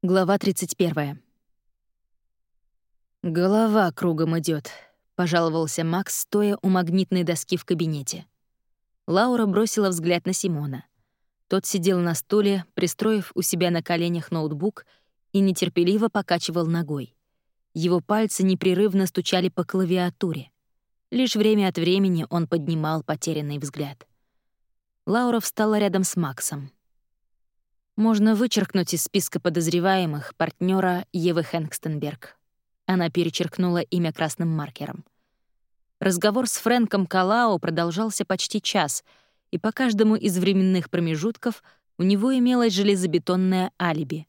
Глава 31. «Голова кругом идет, пожаловался Макс, стоя у магнитной доски в кабинете. Лаура бросила взгляд на Симона. Тот сидел на стуле, пристроив у себя на коленях ноутбук и нетерпеливо покачивал ногой. Его пальцы непрерывно стучали по клавиатуре. Лишь время от времени он поднимал потерянный взгляд. Лаура встала рядом с Максом. Можно вычеркнуть из списка подозреваемых партнера Евы Хэнкстенберг. Она перечеркнула имя красным маркером. Разговор с Фрэнком Калао продолжался почти час, и по каждому из временных промежутков у него имелось железобетонное алиби.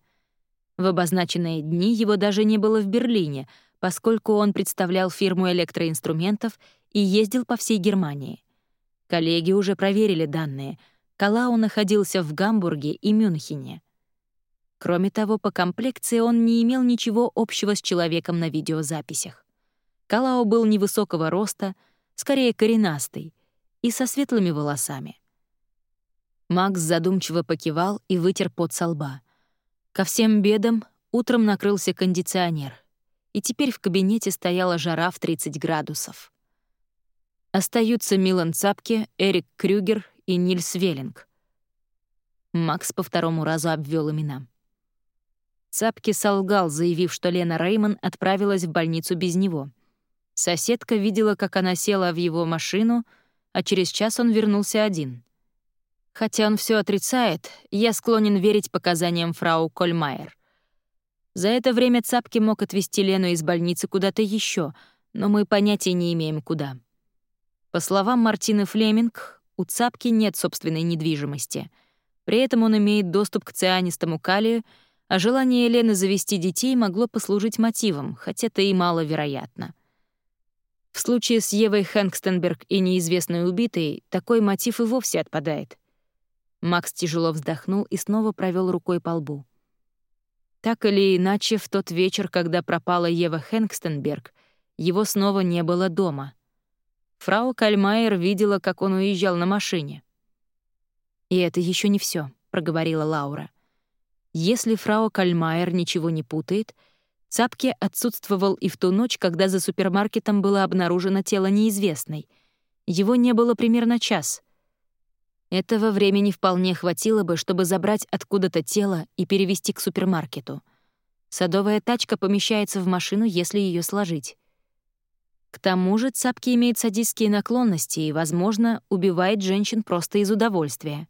В обозначенные дни его даже не было в Берлине, поскольку он представлял фирму электроинструментов и ездил по всей Германии. Коллеги уже проверили данные — Калау находился в Гамбурге и Мюнхене. Кроме того, по комплекции он не имел ничего общего с человеком на видеозаписях. Калао был невысокого роста, скорее коренастый, и со светлыми волосами. Макс задумчиво покивал и вытер пот со лба. Ко всем бедам утром накрылся кондиционер, и теперь в кабинете стояла жара в 30 градусов. Остаются Милан Цапке, Эрик Крюгер и Нильс Веллинг. Макс по второму разу обвел имена. Цапки солгал, заявив, что Лена Реймон отправилась в больницу без него. Соседка видела, как она села в его машину, а через час он вернулся один. Хотя он все отрицает, я склонен верить показаниям фрау Кольмайер. За это время Цапки мог отвезти Лену из больницы куда-то еще, но мы понятия не имеем, куда. По словам Мартины Флеминг, у Цапки нет собственной недвижимости. При этом он имеет доступ к цианистому калию, а желание Елены завести детей могло послужить мотивом, хотя это и маловероятно. В случае с Евой Хэнкстенберг и неизвестной убитой такой мотив и вовсе отпадает. Макс тяжело вздохнул и снова провел рукой по лбу. Так или иначе, в тот вечер, когда пропала Ева Хэнкстенберг, его снова не было дома — Фрау Кальмайер видела, как он уезжал на машине. «И это еще не все, проговорила Лаура. «Если фрау Кальмайер ничего не путает, Цапке отсутствовал и в ту ночь, когда за супермаркетом было обнаружено тело неизвестной. Его не было примерно час. Этого времени вполне хватило бы, чтобы забрать откуда-то тело и перевести к супермаркету. Садовая тачка помещается в машину, если ее сложить. К тому же Цапки имеет садистские наклонности и, возможно, убивает женщин просто из удовольствия.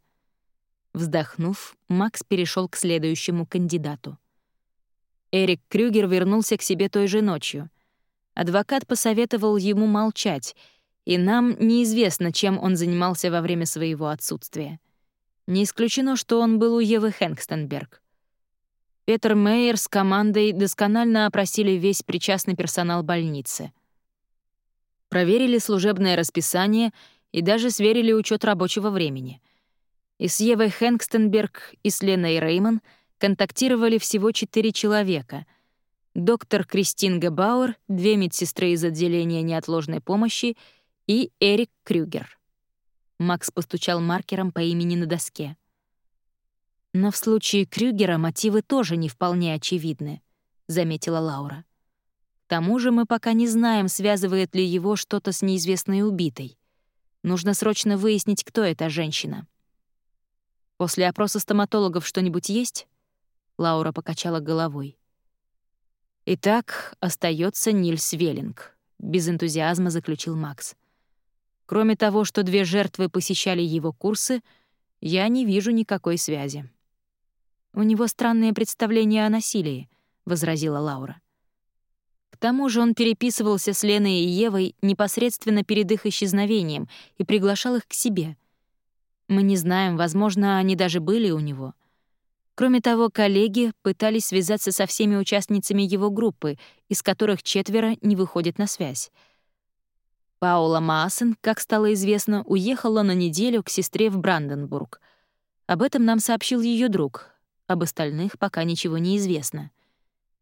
Вздохнув, Макс перешел к следующему кандидату. Эрик Крюгер вернулся к себе той же ночью. Адвокат посоветовал ему молчать, и нам неизвестно, чем он занимался во время своего отсутствия. Не исключено, что он был у Евы Хэнкстенберг. Петер Мейер с командой досконально опросили весь причастный персонал больницы — проверили служебное расписание и даже сверили учет рабочего времени. И с Евой Хэнкстенберг, и с Леной Реймон контактировали всего четыре человека. Доктор Кристин Гебауэр, две медсестры из отделения неотложной помощи и Эрик Крюгер. Макс постучал маркером по имени на доске. «Но в случае Крюгера мотивы тоже не вполне очевидны», — заметила Лаура тому же мы пока не знаем, связывает ли его что-то с неизвестной убитой. Нужно срочно выяснить, кто эта женщина. После опроса стоматологов что-нибудь есть? Лаура покачала головой. Итак, остается Нильс Веллинг, без энтузиазма заключил Макс. Кроме того, что две жертвы посещали его курсы, я не вижу никакой связи. У него странное представление о насилии, возразила Лаура тому же он переписывался с Леной и Евой непосредственно перед их исчезновением и приглашал их к себе. Мы не знаем, возможно, они даже были у него. Кроме того, коллеги пытались связаться со всеми участницами его группы, из которых четверо не выходят на связь. Паула Маасен, как стало известно, уехала на неделю к сестре в Бранденбург. Об этом нам сообщил ее друг. Об остальных пока ничего не известно.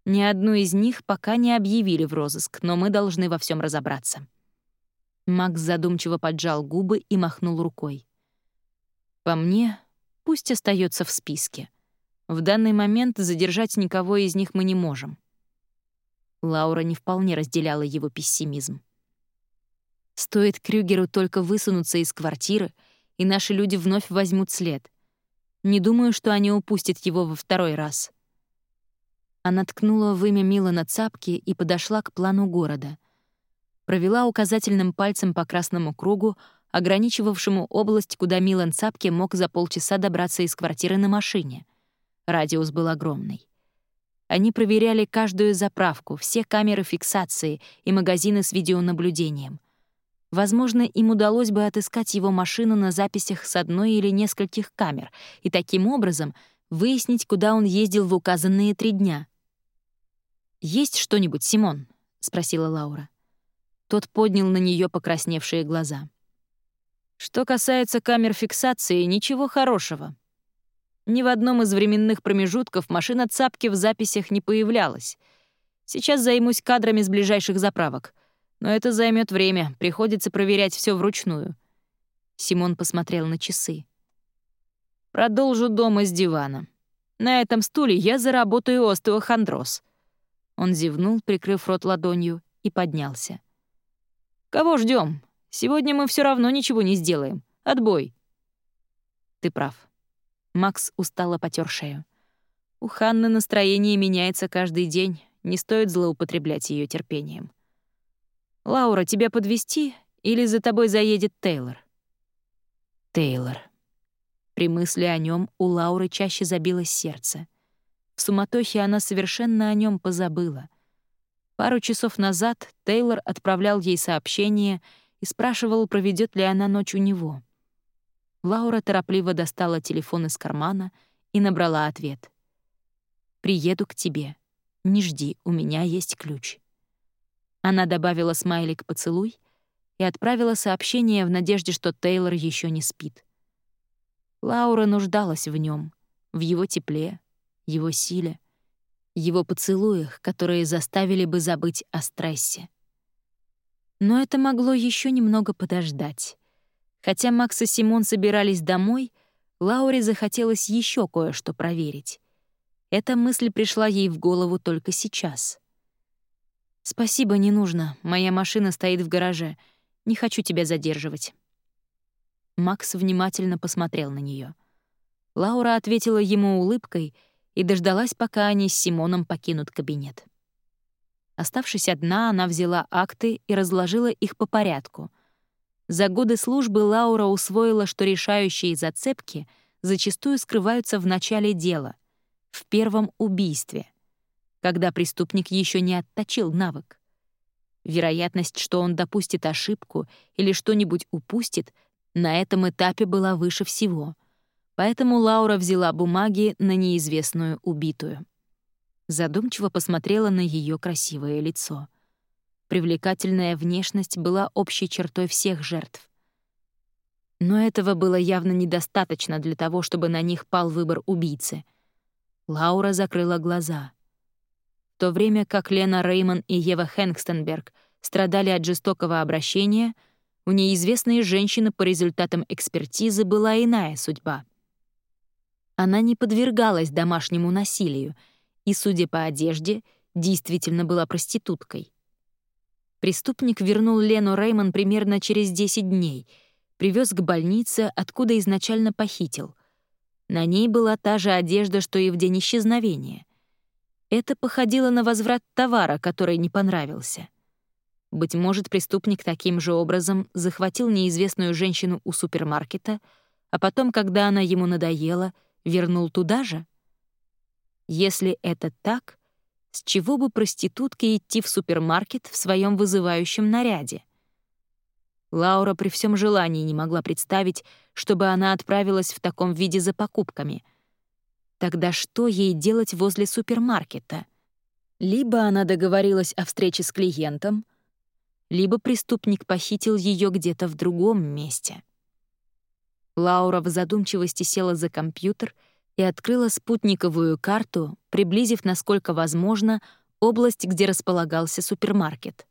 Ни одну из них пока не объявили в розыск, но мы должны во всем разобраться. Макс задумчиво поджал губы и махнул рукой. По мне, пусть остается в списке. В данный момент задержать никого из них мы не можем. Лаура не вполне разделяла его пессимизм. Стоит Крюгеру только высунуться из квартиры, и наши люди вновь возьмут след. Не думаю, что они упустят его во второй раз. Она ткнула в имя Милана цапки и подошла к плану города. Провела указательным пальцем по красному кругу, ограничивавшему область, куда Милан Цапки мог за полчаса добраться из квартиры на машине. Радиус был огромный. Они проверяли каждую заправку, все камеры фиксации и магазины с видеонаблюдением. Возможно, им удалось бы отыскать его машину на записях с одной или нескольких камер и таким образом выяснить, куда он ездил в указанные три дня. «Есть что-нибудь, Симон?» — спросила Лаура. Тот поднял на нее покрасневшие глаза. «Что касается камер фиксации, ничего хорошего. Ни в одном из временных промежутков машина Цапки в записях не появлялась. Сейчас займусь кадрами с ближайших заправок. Но это займет время, приходится проверять все вручную. Симон посмотрел на часы. Продолжу дома с дивана. На этом стуле я заработаю остеохондроз. Он зевнул, прикрыв рот ладонью, и поднялся. Кого ждем? Сегодня мы все равно ничего не сделаем. Отбой. Ты прав. Макс устало потер шею. У Ханны настроение меняется каждый день, не стоит злоупотреблять ее терпением. «Лаура, тебя подвести или за тобой заедет Тейлор?» Тейлор. При мысли о нем у Лауры чаще забилось сердце. В суматохе она совершенно о нем позабыла. Пару часов назад Тейлор отправлял ей сообщение и спрашивал, проведет ли она ночь у него. Лаура торопливо достала телефон из кармана и набрала ответ. «Приеду к тебе. Не жди, у меня есть ключ». Она добавила смайлик «поцелуй» и отправила сообщение в надежде, что Тейлор еще не спит. Лаура нуждалась в нем, в его тепле, его силе, его поцелуях, которые заставили бы забыть о стрессе. Но это могло еще немного подождать. Хотя Макс и Симон собирались домой, Лауре захотелось еще кое-что проверить. Эта мысль пришла ей в голову только сейчас. «Спасибо, не нужно. Моя машина стоит в гараже. Не хочу тебя задерживать». Макс внимательно посмотрел на нее. Лаура ответила ему улыбкой и дождалась, пока они с Симоном покинут кабинет. Оставшись одна, она взяла акты и разложила их по порядку — за годы службы Лаура усвоила, что решающие зацепки зачастую скрываются в начале дела, в первом убийстве, когда преступник еще не отточил навык. Вероятность, что он допустит ошибку или что-нибудь упустит, на этом этапе была выше всего. Поэтому Лаура взяла бумаги на неизвестную убитую. Задумчиво посмотрела на ее красивое лицо — Привлекательная внешность была общей чертой всех жертв. Но этого было явно недостаточно для того, чтобы на них пал выбор убийцы. Лаура закрыла глаза. В то время как Лена Реймон и Ева Хэнкстенберг страдали от жестокого обращения, у неизвестной женщины по результатам экспертизы была иная судьба. Она не подвергалась домашнему насилию и, судя по одежде, действительно была проституткой. Преступник вернул Лену Реймон примерно через 10 дней, привез к больнице, откуда изначально похитил. На ней была та же одежда, что и в день исчезновения. Это походило на возврат товара, который не понравился. Быть может, преступник таким же образом захватил неизвестную женщину у супермаркета, а потом, когда она ему надоела, вернул туда же? Если это так, с чего бы проститутке идти в супермаркет в своем вызывающем наряде? Лаура при всем желании не могла представить, чтобы она отправилась в таком виде за покупками. Тогда что ей делать возле супермаркета? Либо она договорилась о встрече с клиентом, либо преступник похитил ее где-то в другом месте. Лаура в задумчивости села за компьютер — и открыла спутниковую карту, приблизив, насколько возможно, область, где располагался супермаркет.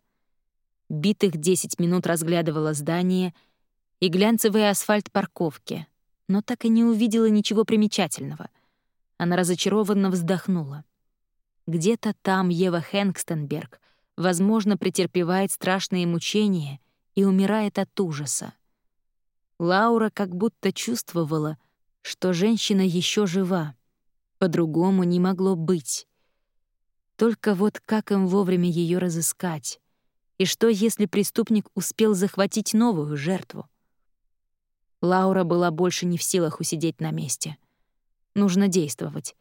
Битых 10 минут разглядывала здание и глянцевый асфальт парковки, но так и не увидела ничего примечательного. Она разочарованно вздохнула. Где-то там Ева Хэнкстенберг, возможно, претерпевает страшные мучения и умирает от ужаса. Лаура как будто чувствовала, что женщина еще жива. По-другому не могло быть. Только вот как им вовремя ее разыскать? И что, если преступник успел захватить новую жертву? Лаура была больше не в силах усидеть на месте. Нужно действовать,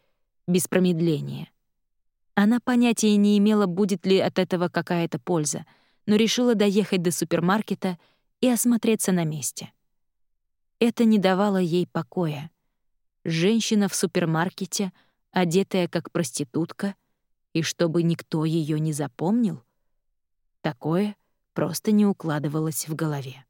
без промедления. Она понятия не имела, будет ли от этого какая-то польза, но решила доехать до супермаркета и осмотреться на месте. Это не давало ей покоя. Женщина в супермаркете, одетая как проститутка, и чтобы никто ее не запомнил? Такое просто не укладывалось в голове.